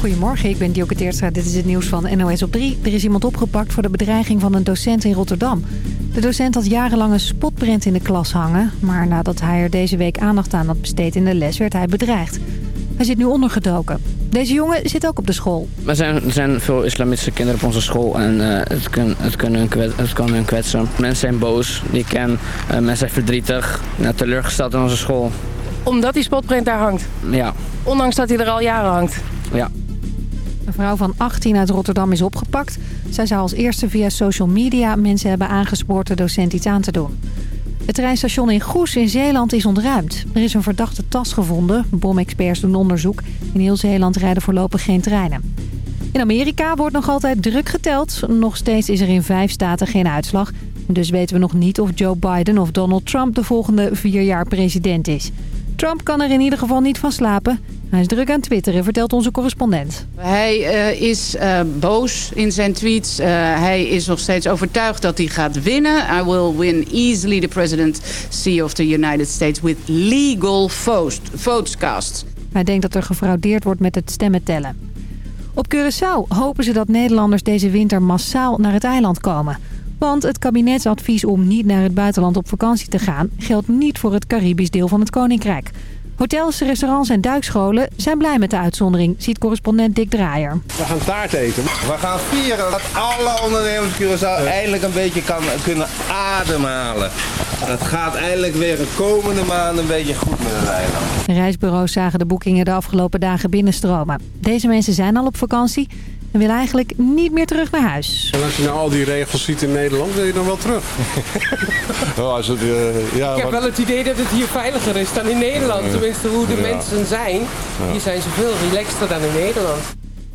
Goedemorgen, ik ben Dioke Teertstra. Dit is het nieuws van NOS op 3. Er is iemand opgepakt voor de bedreiging van een docent in Rotterdam. De docent had jarenlang een spotprint in de klas hangen. Maar nadat hij er deze week aandacht aan had besteed in de les, werd hij bedreigd. Hij zit nu ondergedoken. Deze jongen zit ook op de school. Er zijn, er zijn veel islamitische kinderen op onze school en uh, het, kan, het, kan hun kwet, het kan hun kwetsen. Mensen zijn boos, die ik ken. Uh, mensen zijn verdrietig, nou, teleurgesteld in onze school. Omdat die spotprint daar hangt? Ja. Ondanks dat hij er al jaren hangt? Ja. Een vrouw van 18 uit Rotterdam is opgepakt. Zij zou als eerste via social media mensen hebben aangespoord de docent iets aan te doen. Het treinstation in Goes in Zeeland is ontruimd. Er is een verdachte tas gevonden. Bomexperts doen onderzoek. In heel Zeeland rijden voorlopig geen treinen. In Amerika wordt nog altijd druk geteld. Nog steeds is er in vijf staten geen uitslag. Dus weten we nog niet of Joe Biden of Donald Trump de volgende vier jaar president is. Trump kan er in ieder geval niet van slapen. Hij is druk aan twitteren, vertelt onze correspondent. Hij uh, is uh, boos in zijn tweets. Uh, hij is nog steeds overtuigd dat hij gaat winnen. I will win easily the presidency of the United States with legal votes cast. Hij denkt dat er gefraudeerd wordt met het stemmen tellen. Op Curaçao hopen ze dat Nederlanders deze winter massaal naar het eiland komen. Want het kabinetsadvies om niet naar het buitenland op vakantie te gaan... geldt niet voor het Caribisch deel van het Koninkrijk. Hotels, restaurants en duikscholen zijn blij met de uitzondering, ziet correspondent Dick Draaier. We gaan taart eten. We gaan vieren dat alle ondernemers Curaçao eindelijk een beetje kan, kunnen ademhalen. Het gaat eindelijk weer de komende maanden een beetje goed met het eiland. Reisbureaus zagen de boekingen de afgelopen dagen binnenstromen. Deze mensen zijn al op vakantie en willen eigenlijk niet meer terug naar huis. En als je nou al die regels ziet in Nederland, wil je dan wel terug? oh, als het, uh, ja, ik heb wel het idee dat het hier veiliger is dan in Nederland. Tenminste, hoe de ja. mensen zijn. Ja. Hier zijn ze veel relaxter dan in Nederland.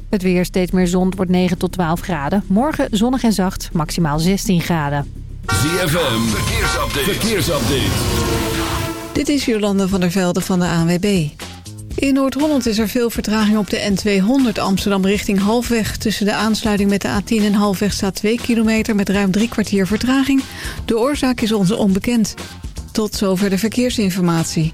Het weer steeds meer zon, wordt 9 tot 12 graden. Morgen zonnig en zacht, maximaal 16 graden. ZFM, verkeersupdate. verkeersupdate. Dit is Jolande van der Velde van de ANWB. In Noord-Holland is er veel vertraging op de N200 Amsterdam richting Halfweg. Tussen de aansluiting met de A10 en Halfweg staat 2 kilometer met ruim drie kwartier vertraging. De oorzaak is ons onbekend. Tot zover de verkeersinformatie.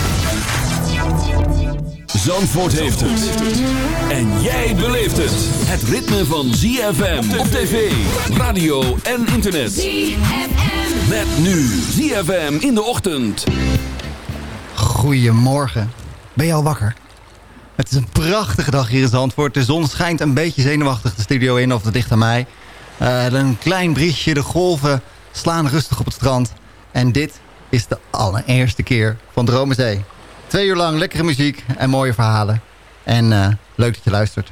Zandvoort heeft het. En jij beleeft het. Het ritme van ZFM op tv, radio en internet. ZFM. Met nu ZFM in de ochtend. Goedemorgen. Ben je al wakker? Het is een prachtige dag hier in Zandvoort. De zon schijnt een beetje zenuwachtig de studio in of dicht aan mij. Uh, een klein briesje, de golven slaan rustig op het strand. En dit is de allereerste keer van Dromenzee. Twee uur lang lekkere muziek en mooie verhalen. En uh, leuk dat je luistert.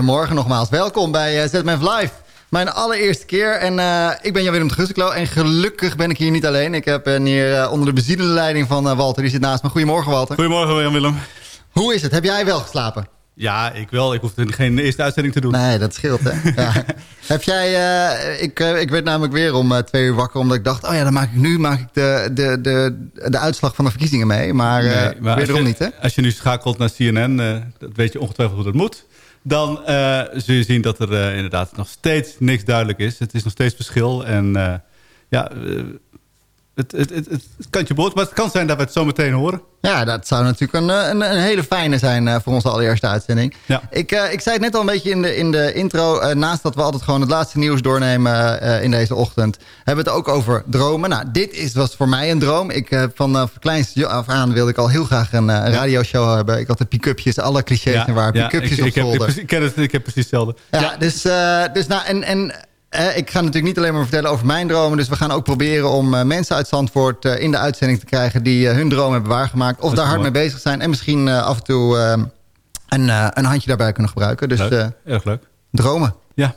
Goedemorgen nogmaals. Welkom bij uh, ZMF Live. Mijn allereerste keer. En uh, ik ben Jan-Willem de Gusseklo. En gelukkig ben ik hier niet alleen. Ik heb uh, hier onder de bezielende leiding van Walter. Die zit naast me. Goedemorgen Walter. Goedemorgen Jan-Willem. Hoe is het? Heb jij wel geslapen? Ja, ik wel. Ik hoef geen eerste uitzending te doen. Nee, dat scheelt hè. ja. Heb jij... ik, ik werd namelijk weer om twee uur wakker. Omdat ik dacht, oh ja, dan maak ik nu maak ik de, de, de, de uitslag van de verkiezingen mee. Maar, nee, maar wederom niet hè. Als je nu schakelt naar CNN, dat weet je ongetwijfeld hoe dat moet dan uh, zul je zien dat er uh, inderdaad nog steeds niks duidelijk is. Het is nog steeds verschil. En uh, ja, het, het, het, het kantje boord. Maar het kan zijn dat we het zo meteen horen. Ja, dat zou natuurlijk een, een, een hele fijne zijn voor onze allereerste uitzending. Ja. Ik, ik zei het net al een beetje in de, in de intro. naast dat we altijd gewoon het laatste nieuws doornemen in deze ochtend... hebben we het ook over dromen. Nou, dit is, was voor mij een droom. Ik, van uh, kleinste af aan wilde ik al heel graag een, radioshow hebben. Ik had de pick-upjes, alle clichés ja. en waar. Pick-upjes ja, ik, ik, heb, ik, ik, ken het, ik heb precies hetzelfde. Ja, dus, dus nou, en... en eh, ik ga natuurlijk niet alleen maar vertellen over mijn dromen. Dus we gaan ook proberen om uh, mensen uit Zandvoort uh, in de uitzending te krijgen... die hun droom hebben waargemaakt. Of daar hard mee bezig zijn. En misschien af en toe een, een handje daarbij kunnen gebruiken. Dus, leuk. Erg leuk. Dromen. Ja.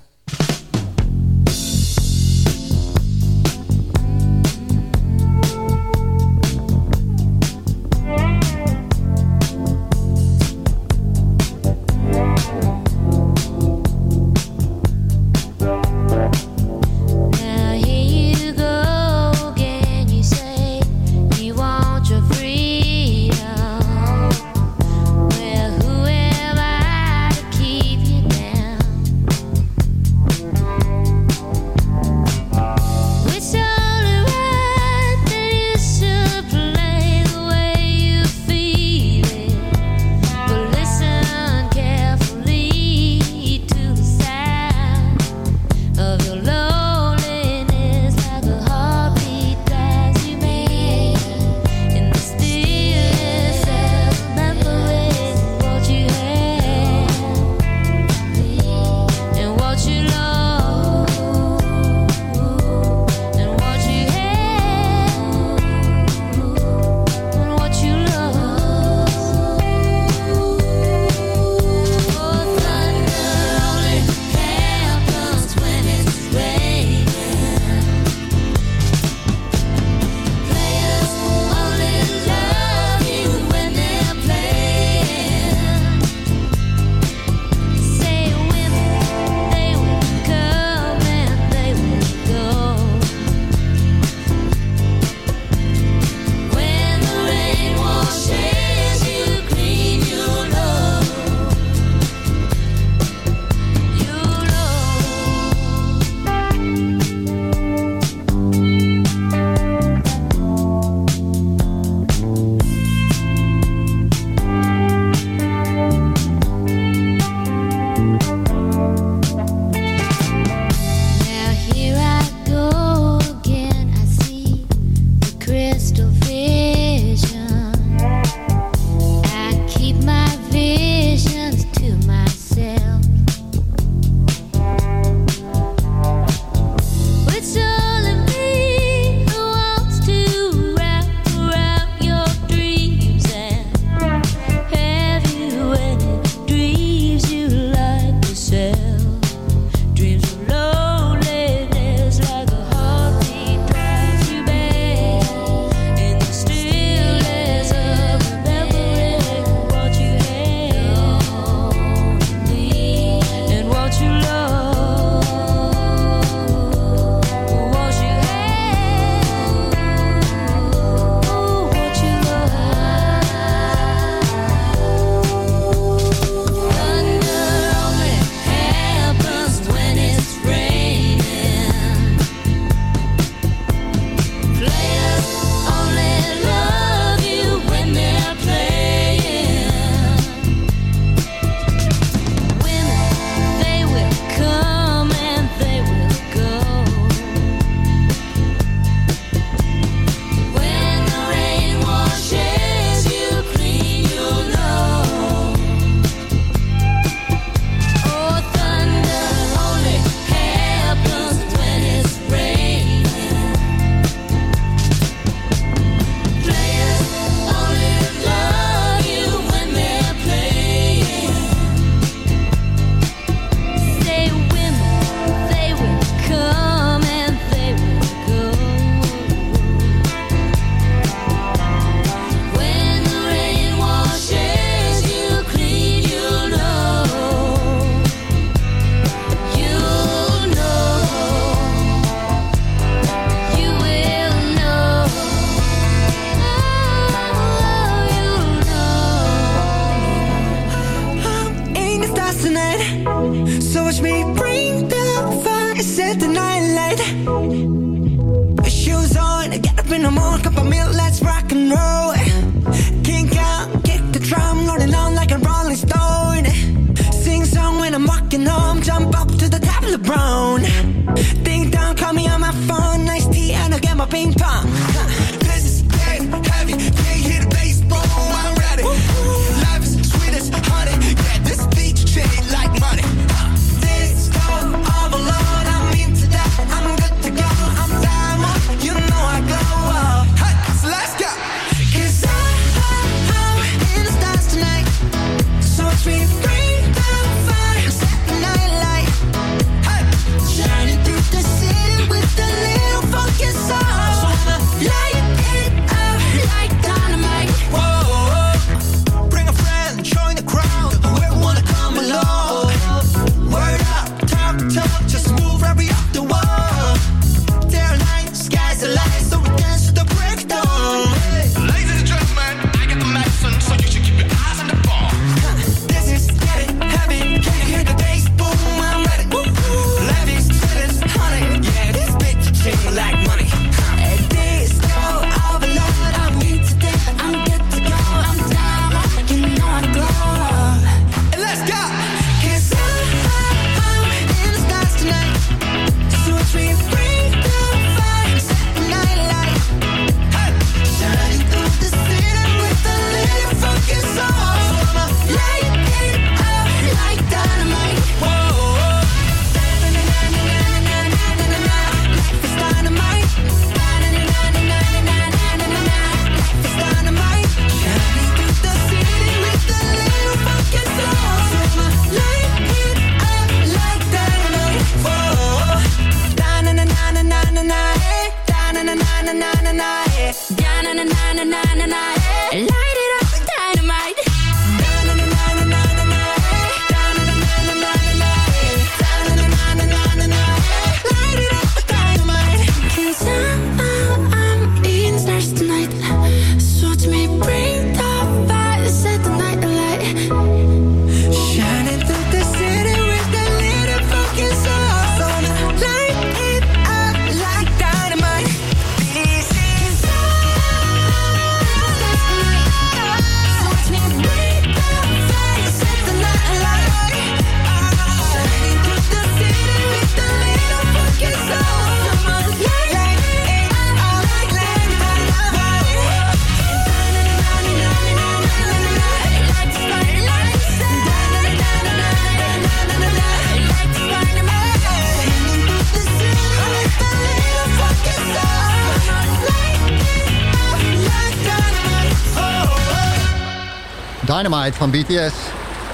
Van BTS.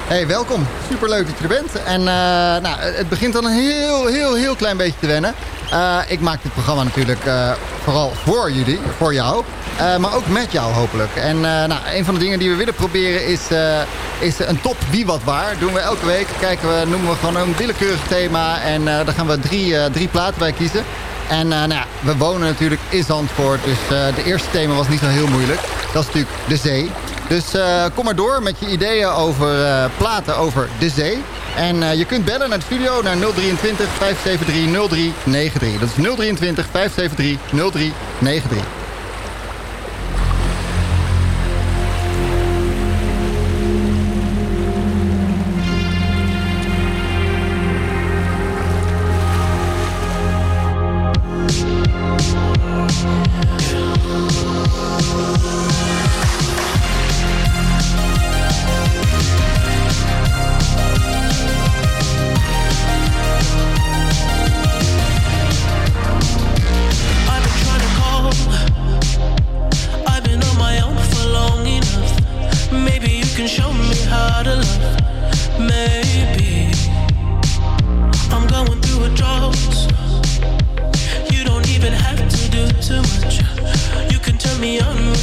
Hey, welkom. Superleuk dat je er bent. En eh, nou, het begint dan een heel, heel, heel klein beetje te wennen. Eh, ik maak dit programma natuurlijk eh, vooral voor jullie, voor jou. maar ook met jou hopelijk. En nou, een van de dingen die we willen proberen is, is een top wie wat waar. Doen we elke week. Kijken we, noemen we gewoon een willekeurig thema. En daar gaan we drie, drie platen bij kiezen. En nou ja, we wonen natuurlijk in Zandvoort, dus de eerste thema was niet zo heel moeilijk. Dat is natuurlijk de zee. Dus eh, kom maar door met je ideeën over eh, platen over de zee. En eh, je kunt bellen naar het video naar 023 573 0393. Dat is 023 573 0393.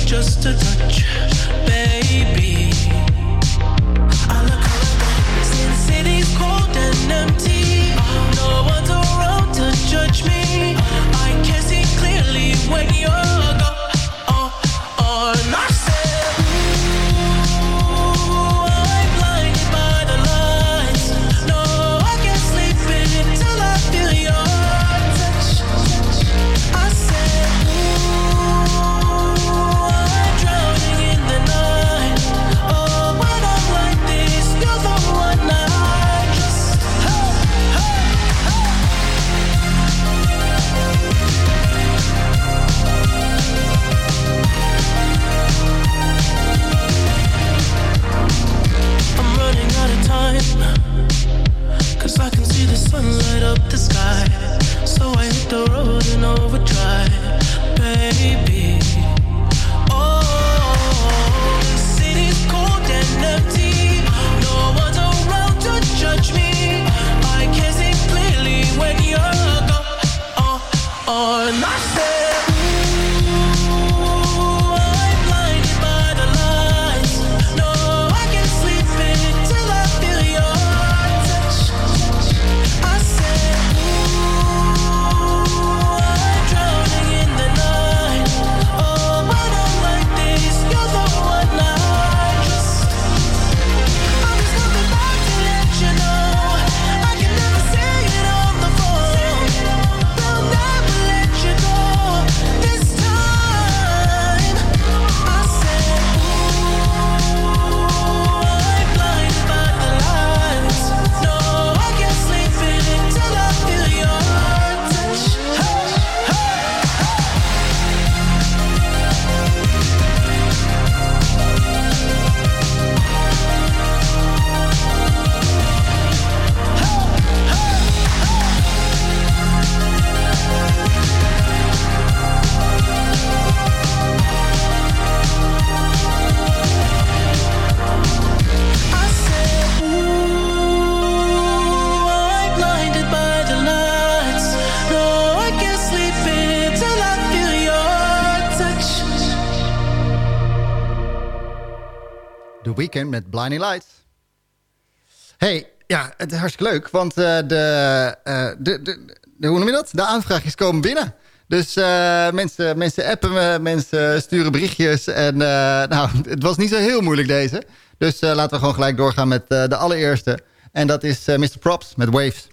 just a touch, baby. Met Blinding Lights. hey, ja, het is hartstikke leuk, want eh, de, eh, de, de, de, hoe noem je dat? De aanvraagjes komen binnen. Dus eh, mensen, mensen appen me, mensen sturen berichtjes. En nou, het was niet zo heel moeilijk deze. Dus laten we gewoon gelijk doorgaan met de allereerste. En dat is Mr. Props met Waves.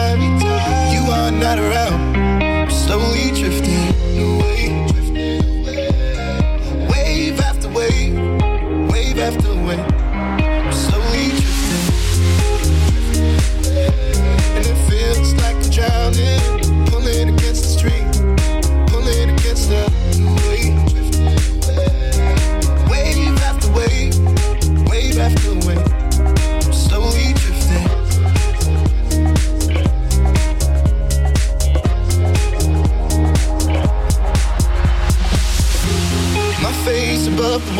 Time you are not around. I'm slowly drifting away,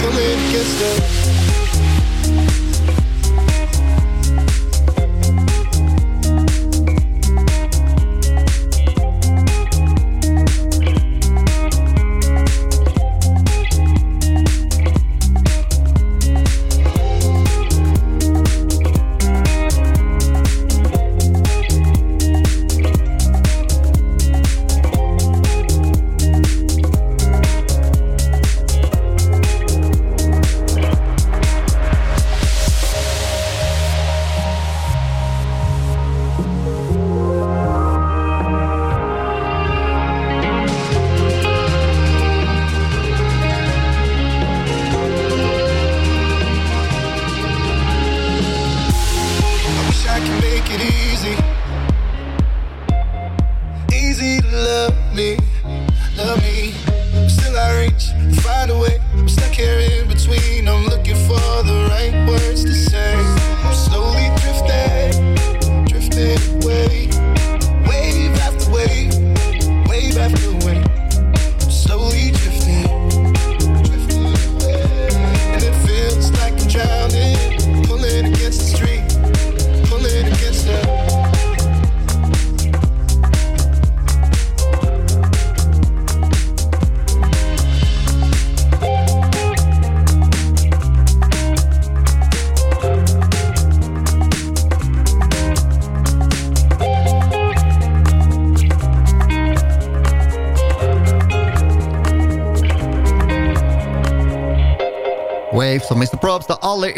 pulling against the. I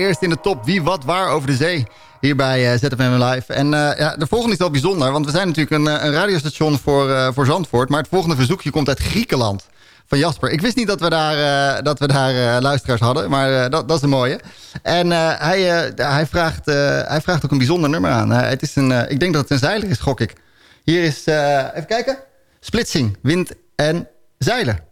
Allereerste in de top Wie, Wat, Waar over de zee. Hier bij uh, ZFM Live. En uh, ja, de volgende is wel bijzonder. Want we zijn natuurlijk een, een radiostation voor, voor Zandvoort. Maar het volgende verzoekje komt uit Griekenland. Van Jasper. Ik wist niet dat we daar, dat we daar luisteraars hadden. Maar dat, dat is een mooie. En hij, hij, vraagt, hij vraagt ook een bijzonder nummer aan. het is een, ik denk dat het een zeiler is, gok ik. Hier is, even kijken. Splitsing, wind en zeilen.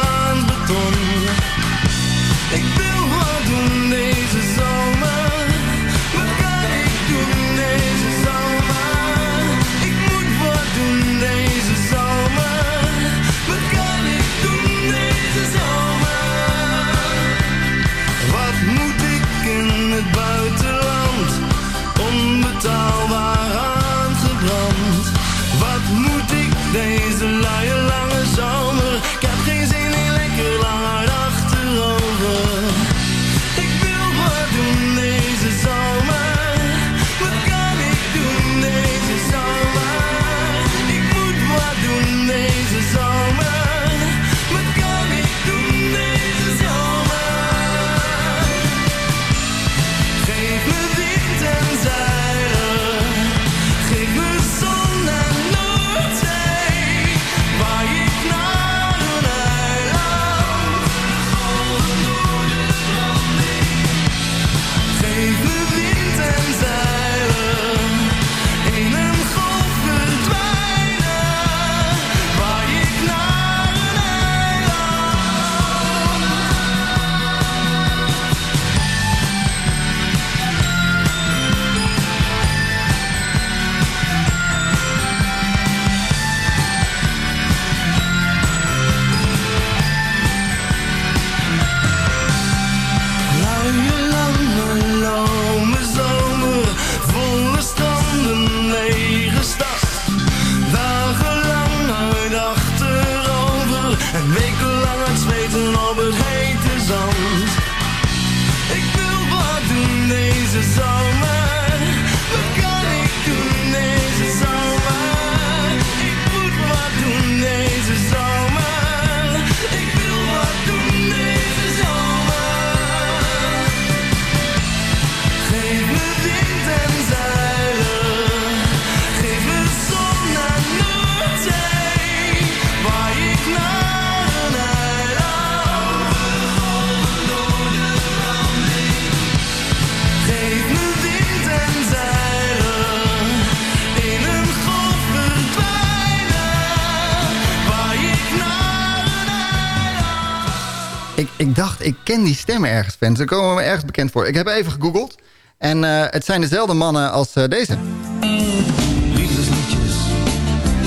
ik ken die stemmen ergens, fans. Ze komen me ergens bekend voor. Ik heb even gegoogeld. En eh, het zijn dezelfde mannen als eh, deze.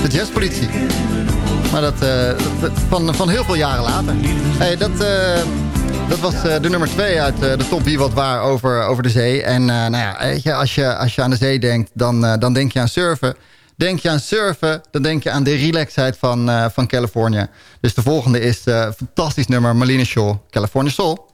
De jazzpolitie. Maar dat, eh, dat- van, van heel veel jaren later. Hey, dat, dat was de nummer twee uit de top Wie Wat Waar over, over de zee. En nou ja, weet je, als, je, als je aan de zee denkt, dan, dan denk je aan surfen. Denk je aan surfen, dan denk je aan de relaxheid van, eh, van Californië. Dus de volgende is eh, een fantastisch nummer, Marlene Shaw, California Soul.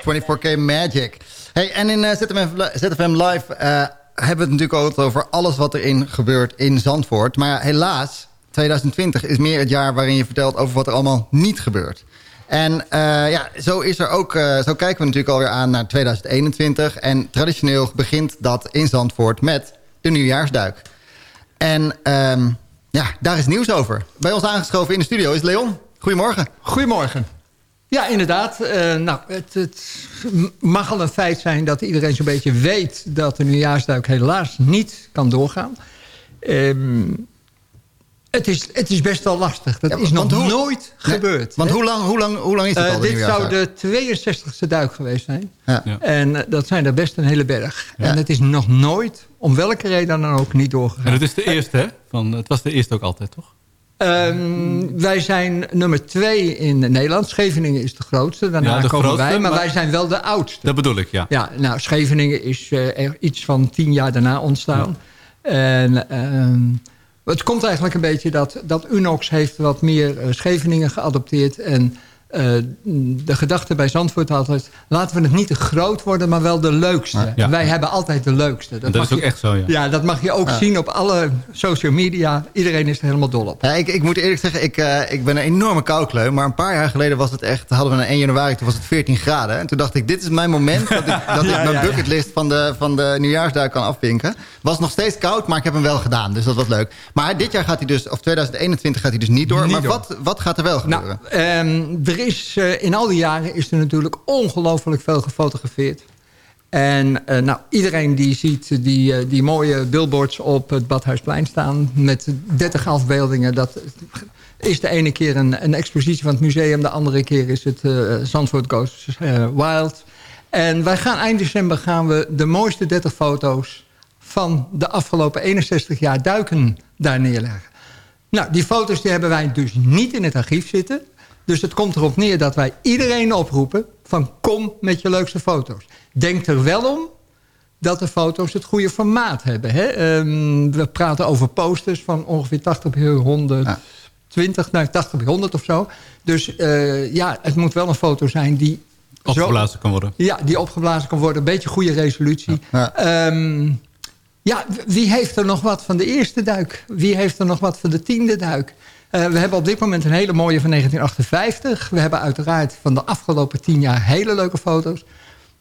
24K Magic. Hey, en in eh, ZFM, ZFM Live eh, hebben we het natuurlijk altijd over alles wat erin gebeurt in Zandvoort. Maar helaas, 2020 is meer het jaar waarin je vertelt over wat er allemaal niet gebeurt. En eh, ja, zo, is er ook, zo kijken we natuurlijk alweer aan naar 2021. En traditioneel begint dat in Zandvoort met de nieuwjaarsduik. En ehm, ja, daar is nieuws over. Bij ons aangeschoven in de studio is Leon. Goedemorgen. Goedemorgen. Ja, inderdaad. Eh, nou, het, het mag al een feit zijn dat iedereen zo'n beetje weet... dat de nieuwjaarsduik helaas niet kan doorgaan. Ehm, het, is, het is best wel lastig. Dat is nog hoe- nooit Nee, gebeurd. Want hè? hoe lang, hoe, lang, hoe lang is het Eh, al, de dit zou de 62e duik geweest zijn. Ja. En eh, dat zijn er best een hele berg. Ja. En het is nog nooit, om welke reden dan ook, niet doorgegaan. En het is de eerste, hè? Van, het was de eerste ook altijd, toch? Ehm, wij zijn nummer twee in Nederland. Scheveningen is de grootste. Daarna Ja, de komen grootste, wij, maar, maar- wij zijn wel de oudste. Dat bedoel ik, ja. Ja, nou, Scheveningen is eh, iets van tien jaar daarna ontstaan. En ehm, het komt eigenlijk een beetje dat, dat Unox heeft wat meer eh, Scheveningen geadopteerd. En eh, de gedachte bij Zandvoort altijd... laten we het niet te groot worden, maar wel de leukste. Ja. Wij hebben altijd de leukste. dat is ook je- echt zo, ja. Ja, dat mag je ook Ja. zien op alle social media. Iedereen is er helemaal dol op. Ja, ik, ik moet eerlijk zeggen, ik, eh, ik ben een enorme koukleun. Maar een paar jaar geleden was het echt, hadden we een 1 januari, toen was het 14 graden. En toen dacht ik, dit is mijn moment dat ik, dat ik mijn ja, ja. bucketlist van de, van de nieuwjaarsduik kan afvinken. Was nog steeds koud, maar ik heb hem wel gedaan. Dus dat was leuk. Maar dit jaar gaat hij dus, of 2021 gaat hij dus niet door. Niet maar door. Wat, wat gaat er wel gebeuren? Nou, ehm, er is, eh, in al die jaren is er natuurlijk ongelooflijk veel gefotografeerd. En eh, nou, iedereen die ziet die, eh, die mooie billboards op het Badhuisplein staan... met 30 afbeeldingen, dat is de ene keer een, een expositie van het museum... de andere keer is het eh, Zandvoort eh, Wild. En wij gaan eind december gaan we de mooiste 30 foto's... van de afgelopen 61 jaar duiken daar neerleggen. Nou, die foto's die hebben wij dus niet in het archief zitten. Dus het komt erop neer dat wij iedereen oproepen... van kom met je leukste foto's. Denk er wel om dat de foto's het goede formaat hebben. Hè? Ehm, we praten over posters van ongeveer 80 bij 120, nou 80 bij 100 of zo. Dus eh, ja, het moet wel een foto zijn die... zo- Opgeblazen kan worden. ja, die opgeblazen kan worden. Een beetje goede resolutie. Ja. ja, wie heeft er nog wat van de eerste duik? Wie heeft er nog wat van de tiende duik? Eh, we hebben op dit moment een hele mooie van 1958. We hebben uiteraard van de afgelopen tien jaar hele leuke foto's.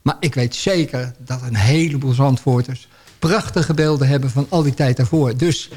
Maar ik weet zeker dat een heleboel Zandvoorters... prachtige beelden hebben van al die tijd daarvoor. Dus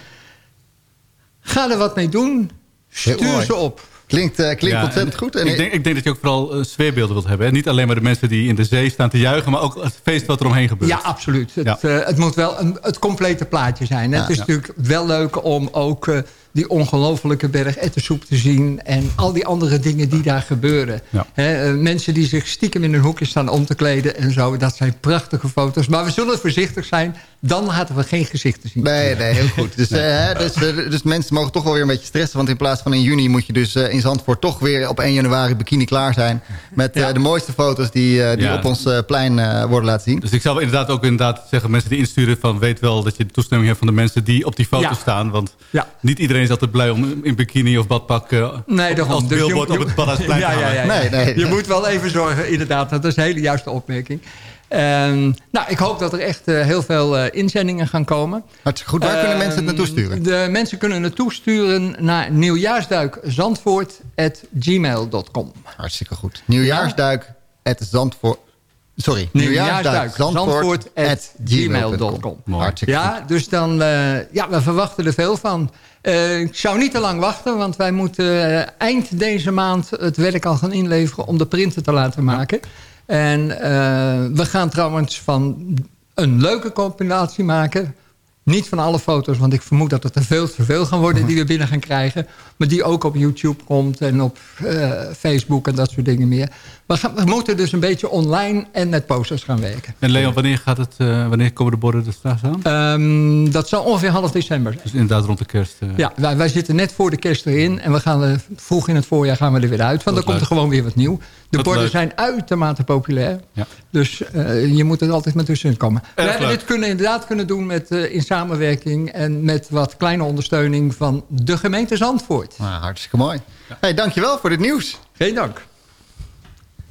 ga er wat mee doen. Stuur ze op. Klinkt, eh, klinkt Ja, ontzettend en goed. En ik, denk, ik denk dat je ook vooral eh, sfeerbeelden wilt hebben. hè. Niet alleen maar de mensen die in de zee staan te juichen... maar ook het feest wat er omheen gebeurt. Ja, absoluut. Het, eh, het moet wel een, het complete plaatje zijn. hè. Ja. het is Ja. natuurlijk wel leuk om ook eh, die ongelofelijke berg ettensoep te zien... en al die andere dingen die daar gebeuren. Ja. Hè, eh, mensen die zich stiekem in een hoekje staan om te kleden en zo... dat zijn prachtige foto's. Maar we zullen voorzichtig zijn. Dan laten we geen gezichten zien. Nee, nee, heel goed. Dus, eh, hè, dus, dus mensen mogen toch wel weer een beetje stressen. Want in plaats van in juni moet je dus eh, in Zandvoort toch weer op 1 januari bikini klaar zijn. Met eh, de mooiste foto's die, eh, die Ja. op ons plein eh, worden laten zien. Dus ik zou inderdaad ook inderdaad zeggen... mensen die insturen van weet wel dat je de toestemming hebt... van de mensen die op die foto Ja. staan. Want Ja. niet iedereen is altijd blij om in bikini of badpak... eh, Nee, daarom. als Dus billboard op het Badhuisplein ja, te ja, hangen. ja, ja. Nee, nee. Je moet wel even zorgen, inderdaad. Dat is een hele juiste opmerking. Ehm, nou, ik hoop dat er echt eh, heel veel eh, inzendingen gaan komen. Hartstikke goed. Waar kunnen mensen het naartoe sturen? Ehm, De mensen kunnen naartoe sturen naar nieuwjaarsduikzandvoort.gmail.com. Hartstikke goed. Nieuwjaarsduik at Zandvoort... Sorry, nieuwjaarsduik Zandvoort at gmail.com. Ja, dus dan, eh, ja, we verwachten er veel van. Eh, ik zou niet te lang wachten, want wij moeten eh, eind deze maand het werk al gaan inleveren om de printen te laten maken. En we gaan trouwens van een leuke compilatie maken. Niet van alle foto's, want ik vermoed dat het er veel te veel gaan worden die we binnen gaan krijgen. Maar die ook op YouTube komt en op Facebook en dat soort dingen meer. We, gaan, we moeten dus een beetje online en met posters gaan werken. En Leon, wanneer, gaat het, eh, wanneer komen de borden er straks aan? Ehm, dat zal ongeveer half december zijn. Dus inderdaad rond de kerst. eh, Ja, wij, wij zitten net voor de kerst erin. En we gaan er, vroeg in het voorjaar gaan we er weer uit. Want dan komt er gewoon weer wat nieuw. De Wat borden leuk. zijn uitermate populair. Ja. Dus eh, je moet er altijd met tussenin komen. we Erg hebben leuk. dit kunnen, inderdaad kunnen doen met, eh, in samenwerking... en met wat kleine ondersteuning van de gemeente Zandvoort. Nou, hartstikke mooi. Hey, dankjewel voor dit nieuws. Geen dank.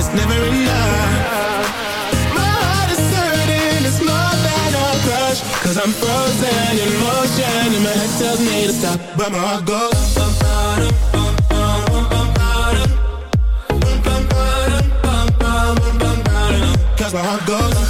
it's never enough. My heart is hurting, it's more than a crush. Cause I'm frozen in motion, and my head tells me to stop, but my heart goes. bum, ba-dum, bum, bum, bum, bum, ba-dum. Bum, bum, ba-dum, bum, bum, bum, bum, ba-dum. Cause my heart goes. bum, ba-dum,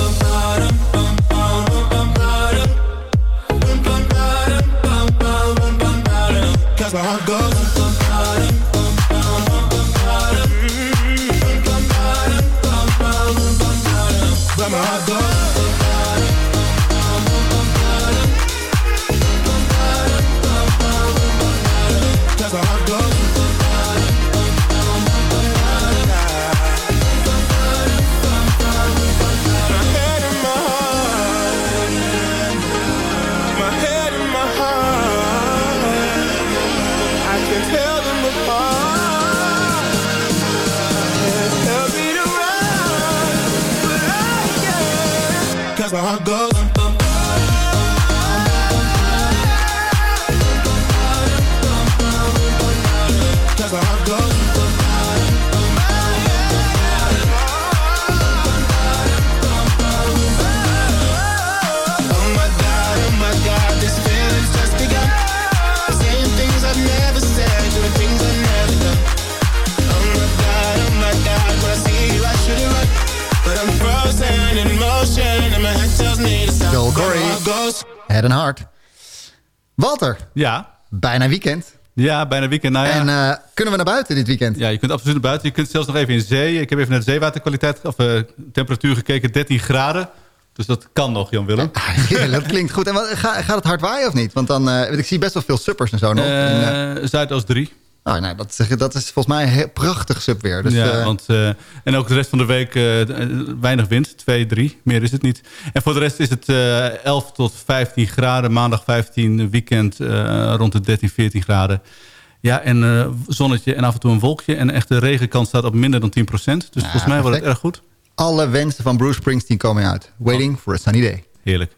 That's I go. Head and Heart. Walter. Ja. Bijna weekend. Ja, bijna weekend. Nou ja. En eh, kunnen we naar buiten dit weekend? Ja, je kunt absoluut naar buiten. Je kunt zelfs nog even in zee. Ik heb even naar de zeewaterkwaliteit of eh, temperatuur gekeken. 13 graden. Dus dat kan nog, Jan-Willem. Ja, dat klinkt goed. En wat, ga- gaat het hard waaien of niet? Want dan, eh, ik zie best wel veel suppers en zo nog. En, Zuidoost 3. Oh, nou, dat, is- dat is volgens mij heel prachtig subweer. Dus, ja, eh, want, eh, en ook de rest van de week eh, weinig wind. 2, 3. Meer is het niet. En voor de rest is het eh 11 tot 15 graden. Maandag 15, weekend eh, rond de 13, 14 graden. Ja, en eh, zonnetje en af en toe een wolkje. En echt de regenkans staat op minder dan 10% Dus volgens mij wordt het erg goed. alle wensen van Bruce Springsteen komen uit. Waiting for a sunny day. Heerlijk.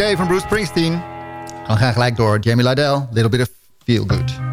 Day van Bruce Springsteen. Dan gaan gelijk door. Jamie Liddell, Little Bit of Feel Good.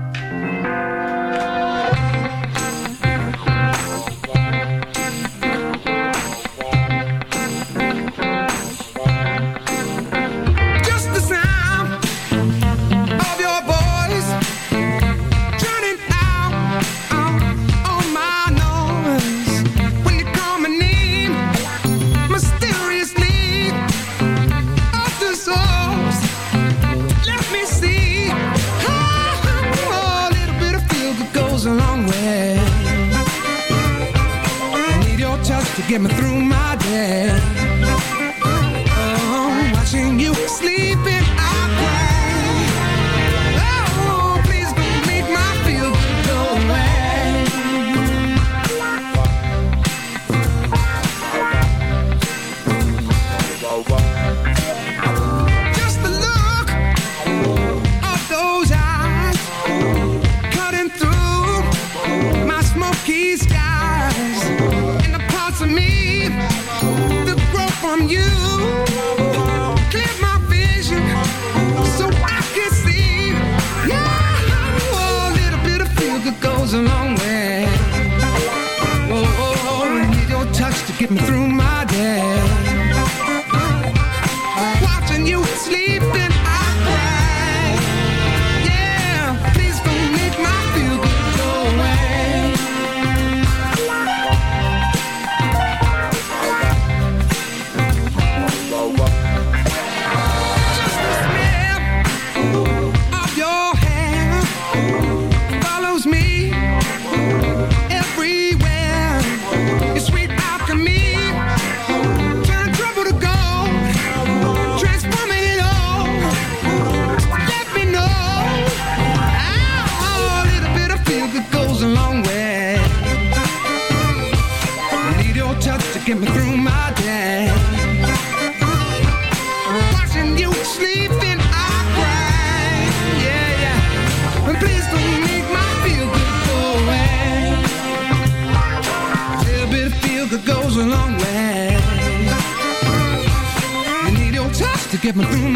get my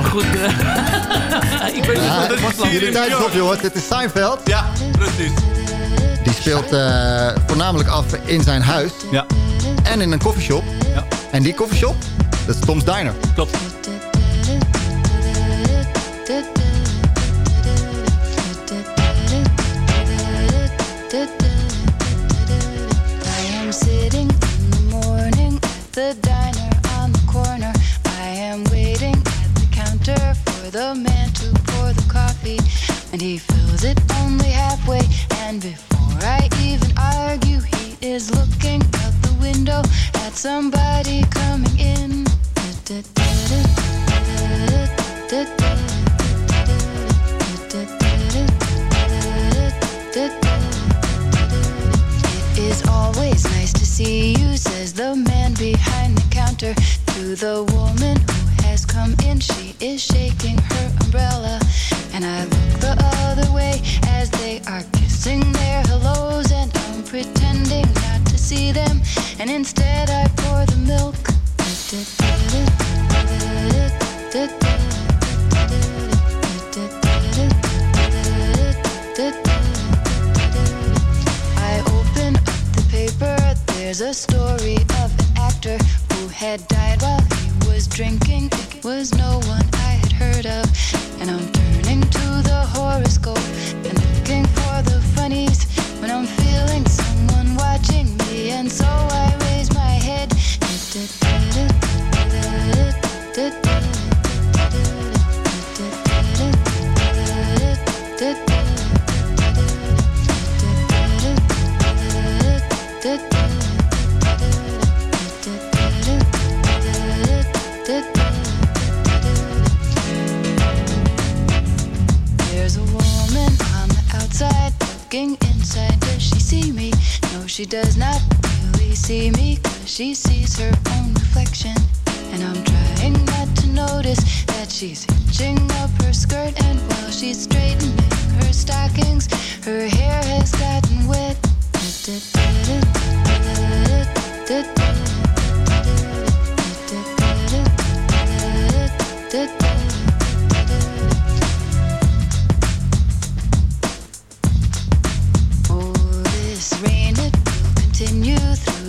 Maar goed, eh, ik weet niet wat het is. Jullie op, jongens. Dit is Seinfeld. Ja, precies. Die speelt eh, voornamelijk af in zijn huis. Ja. En in een koffieshop. Ja. En die koffieshop, dat is Tom's Diner. Klopt.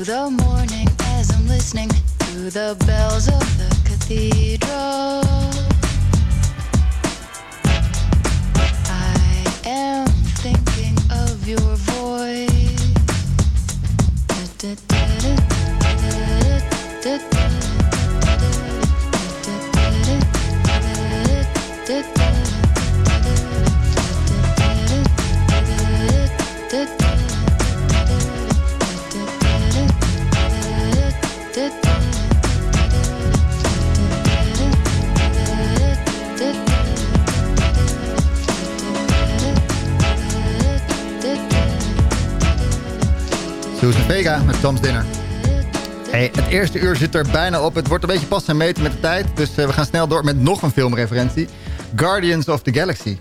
the morning as I'm listening to the bells of the cathedral. Tom's Dinner. Hey, het eerste uur zit er bijna op. Het wordt een beetje pas en meten met de tijd. Dus eh, we gaan snel door met nog een filmreferentie. Guardians of the Galaxy.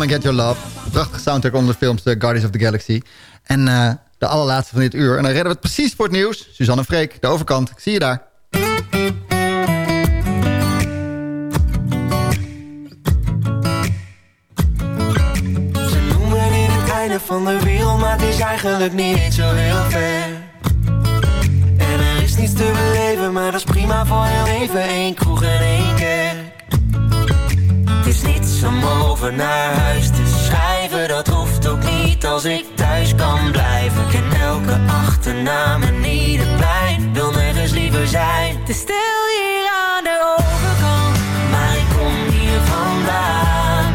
Gonna Get Your Love. Prachtige soundtrack onder de films The Guardians of the Galaxy. En uh, de allerlaatste van dit uur. En dan redden we het precies voor het nieuws. Suzanne Freek, de overkant. Ik zie je daar. Ze noemen in het einde van de wereld, maar het is eigenlijk niet zo heel ver. En er is niets te beleven, maar dat is prima voor je. even. Eén kroeg en één het is niets om over naar huis te schrijven, dat hoeft ook niet als ik thuis kan blijven. Ik ken elke achternaam en ieder plein, wil nergens liever zijn. Is stil hier aan de overkant, maar ik kom hier vandaan.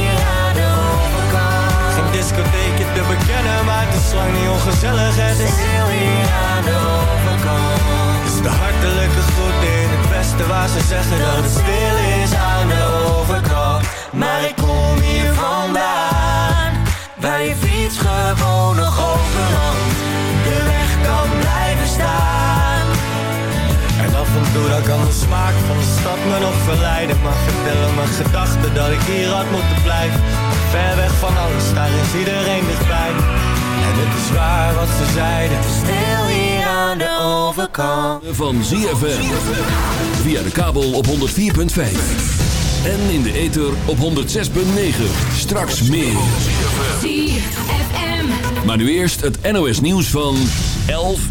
Geen discotheekje te bekennen, maar het is lang niet ongezellig. Het is Stil hier aan de overkant. Het is de hartelijke groet in het westen waar ze zeggen dat het stil is aan de overkant. Maar ik kom hier vandaan Waar je fiets gewoon nog open langs De weg kan blijven staan af en toe dan kan de smaak van de stad me nog verleiden Maar vertellen mijn gedachten dat ik hier had moeten blijven Ver weg van alles, daar is iedereen dichtbij. En het is waar wat ze zeiden Stil hier aan de overkant Van ZFM. Via de kabel op 104.5. En in de ether op 106.9. Straks meer. ZFM. Maar nu eerst het NOS nieuws van 11 uur.